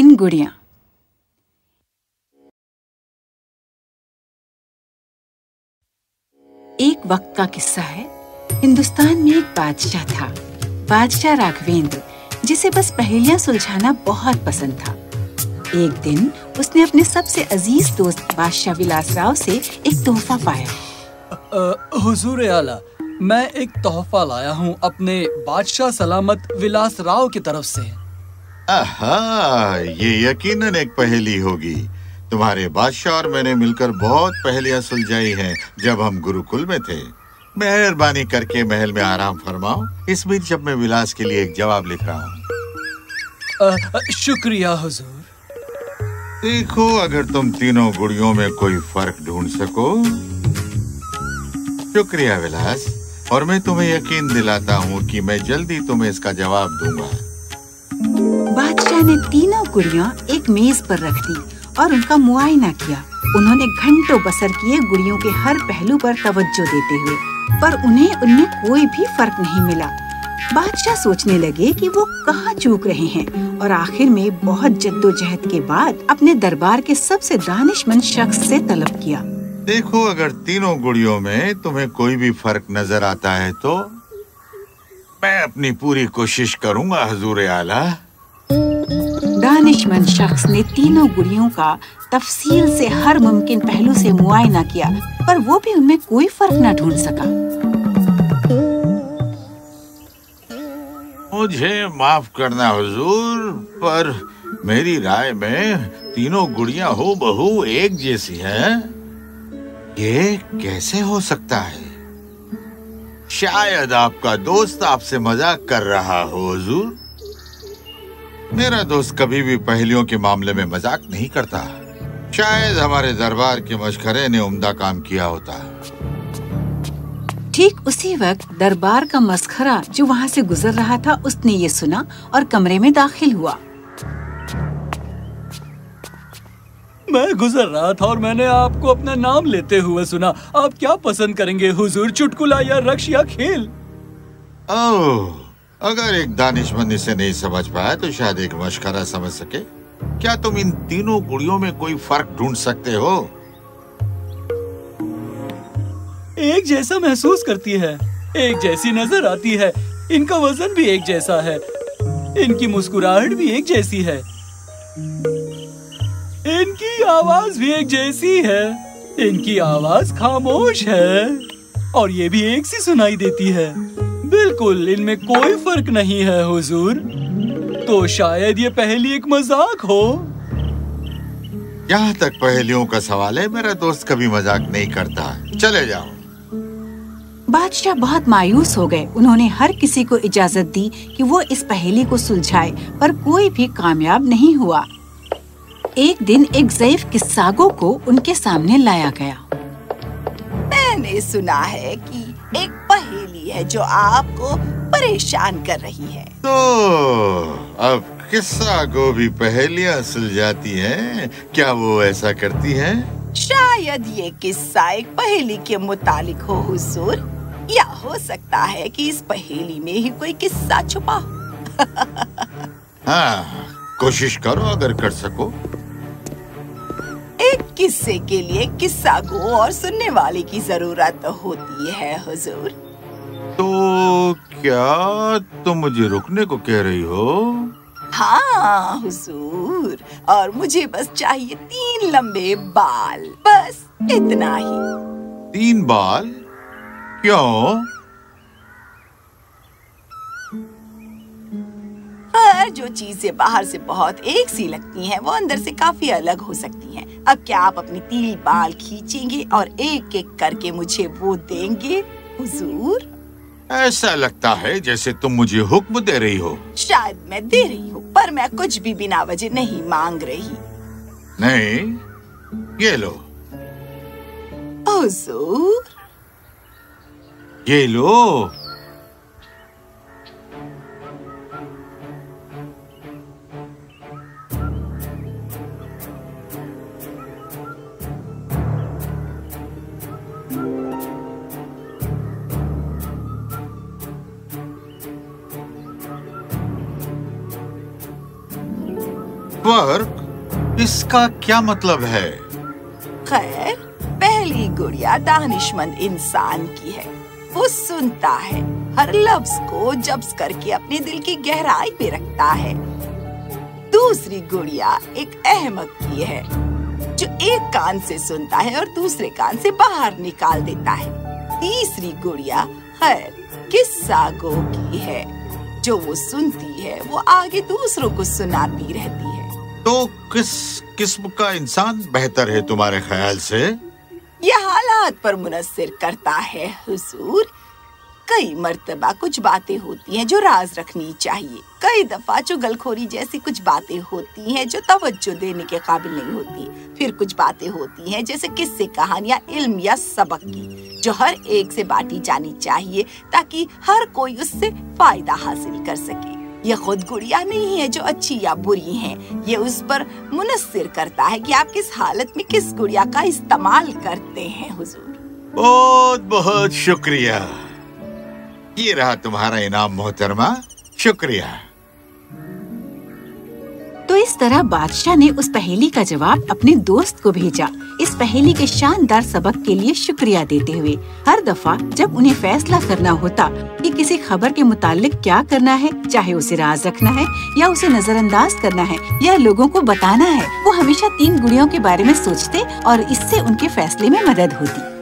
तीन गुड़िया। एक वक्त का किस्सा है। हिंदुस्तान में एक बादशाह था। बादशाह राघवेंद्र, जिसे बस पहेलियाँ सुलझाना बहुत पसंद था। एक दिन उसने अपने सबसे अज़ीज़ दोस्त बादशाह विलास राव से एक तोहफा पाया। हुजूर आला, मैं एक तोहफा लाया हूँ अपने बादशाह सलामत विलास राव की तरफ़ से। आहा, ये यकीनन एक पहेली होगी। तुम्हारे बादशाह और मैंने मिलकर बहुत पहेलियाँ सुलझाई हैं जब हम गुरुकुल में थे। मेहरबानी करके महल में आराम फरमाओ। इस बीच जब मैं विलास के लिए एक जवाब लिख रहा हूँ। शुक्रिया हुजूर। देखो अगर तुम तीनों गुड़ियों में कोई फ़र्क ढूंढ सको। शुक्रिया विलास। और मैं तुम्हें यकीन दिलाता हूँ कि मैं जल्दी तुम्हें इसका जवाब दूँगा। तीनों गुड़िया एक मेज पर रख दी और उनका मुआयना किया। उन्होंने घंटों बसर किए गुड़ियों के हर पहलू पर तवज्जो देते हुए, पर उन्हें उनमें कोई भी फ़र्क नहीं मिला। बादशाह सोचने लगे कि वो कहाँ चूक रहे हैं और आखिर में बहुत जद्दोजहद के बाद अपने दरबार के सबसे दानिशमंद शख्स से तलब किया। देखो, अगर तीनों गुड़ियों में तुम्हें कोई भी फ़र्क नज़र आता है तो मैं अपनी पूरी कोशिश करूँगा, हजूर आला। दानिशमंद शख्स ने तीनों गुड़ियों का तफसील से हर मुमकिन पहलू से मुआयना किया, पर वो भी उनमें कोई फ़र्क न ढूंढ सका। मुझे माफ़ करना हुजूर, पर मेरी राय में तीनों गुड़ियाँ हो बहू एक जैसी हैं। ये कैसे हो सकता है? शायद आपका दोस्त आपसे मज़ाक कर रहा हो, हुजूर। मेरा दोस्त कभी भी पहेलियों के मामले में मज़ाक नहीं करता। शायद हमारे दरबार के मशखरे ने उम्दा काम किया होता। ठीक उसी वक्त दरबार का मस्खरा जो वहाँ से गुजर रहा था उसने ये सुना और कमरे में दाखिल हुआ। मैं गुजर रहा था और मैंने आपको अपना नाम लेते हुए सुना। आप क्या पसंद करेंगे हुजूर चुटकुला या रक्ष या खेल? ओह अगर एक दानिशमंद इसे नहीं समझ पाया तो शायद एक मशकरा समझ सके। क्या तुम इन तीनों गुड़ियों में कोई फ़र्क ढूंढ सकते हो? एक जैसा महसूस करती है, एक जैसी नज़र आती है। इनका वज़न भी एक जैसा है। इनकी मुस्कुराहट भी एक जैसी है। इनकी आवाज़ भी एक जैसी है। इनकी आवाज़ खामोश है। और ये भी एक सी सुनाई देती है। बिल्कुल इनमें कोई फ़र्क नहीं है हुजूर। तो शायद ये पहली एक मज़ाक हो। यहाँ तक पहेलियों का सवाल है मेरा दोस्त कभी मज़ाक नहीं करता। चले जाओ। बादशाह बहुत मायूस हो गए। उन्होंने हर किसी को इजाज़त दी कि वो इस पहेली को सुलझाए पर कोई भी कामयाब नहीं हुआ। एक दिन एक जयीफ किस्सागो को उनके सामने लाया गया। मैंने सुना है कि एक पहेली है जो आपको परेशान कर रही है। तो अब किस्सा को भी पहेलियाँ सुलझाती हैं? क्या वो ऐसा करती हैं? शायद ये किस्सा एक पहेली के मुतालिक हो हुजूर। या हो सकता है कि इस पहेली में ही कोई किस्सा छुपा हो। हाँ कोशिश करो अगर कर सको। किस्से के लिए किस्सा गो और सुनने वाले की ज़रूरत होती है हुजूर। तो क्या तुम मुझे रुकने को कह रही हो? हाँ हुजूर। और मुझे बस चाहिए तीन लंबे बाल। बस इतना ही। तीन बाल? क्यों? पर जो चीज़ें बाहर से बहुत एक सी लगती हैं, वो अंदर से काफ़ी अलग हो सकती हैं। अब क्या आप अपनी तीली बाल खींचेंगे और एक एक करके मुझे वो देंगे? हुजूर? ऐसा लगता है जैसे तुम मुझे हुक्म दे रही हो। शायद मैं दे रही हूँ पर मैं कुछ भी बिना वजह नहीं मांग रही। नहीं ये लो। हुजूर? ये लो। फ़र्क इसका क्या मतलब है? खैर, पहली गुड़िया दानिशमंद इंसान की है। वो सुनता है, हर लफ्ज को जब्स करके अपने दिल की गहराई में रखता है। दूसरी गुड़िया एक अहमक की है, जो एक कान से सुनता है और दूसरे कान से बाहर निकाल देता है। तीसरी गुड़िया खैर किस्सा गो की है। जो वो सुनती है, वो आगे दूसरों को सुनाती रहती है तो किस किस्म का इंसान बेहतर है तुम्हारे ख्याल से? यह हालात पर मुनसर करता है हुजूर। कई मर्तबा कुछ बातें होती हैं जो राज रखनी चाहिए। कई दफ़ा चुगलखोरी जैसी कुछ बातें होती हैं जो तवज्जो देने के काबिल नहीं होती। फिर कुछ बातें होती हैं जैसे किस्से कहानियाँ, इल्म या सबक की, जो हर एक से बांटी जानी चाहिए ताकि हर कोई उससे फ़ायदा हासिल कर सके। ये खुद गुड़िया नहीं है जो अच्छी या बुरी है। ये उस पर मुनसर करता है कि आप किस हालत में किस गुड़िया का इस्तेमाल करते हैं, हुजूर। बहुत बहुत शुक्रिया। ये रहा तुम्हारा इनाम, मोहतरमा। शुक्रिया। तो इस तरह बादशाह ने उस पहेली का जवाब अपने दोस्त को भेजा। इस पहेली के शानदार सबक के लिए शुक्रिया देते हुए। हर दफ़ा जब उन्हें फैसला करना होता कि किसी खबर के मुतालिक क्या करना है, चाहे उसे राज रखना है या उसे नजरअंदाज करना है या लोगों को बताना है, वो हमेशा तीन गुड़ियों के बारे में सोचते और इससे उनके फैसले में मदद होती।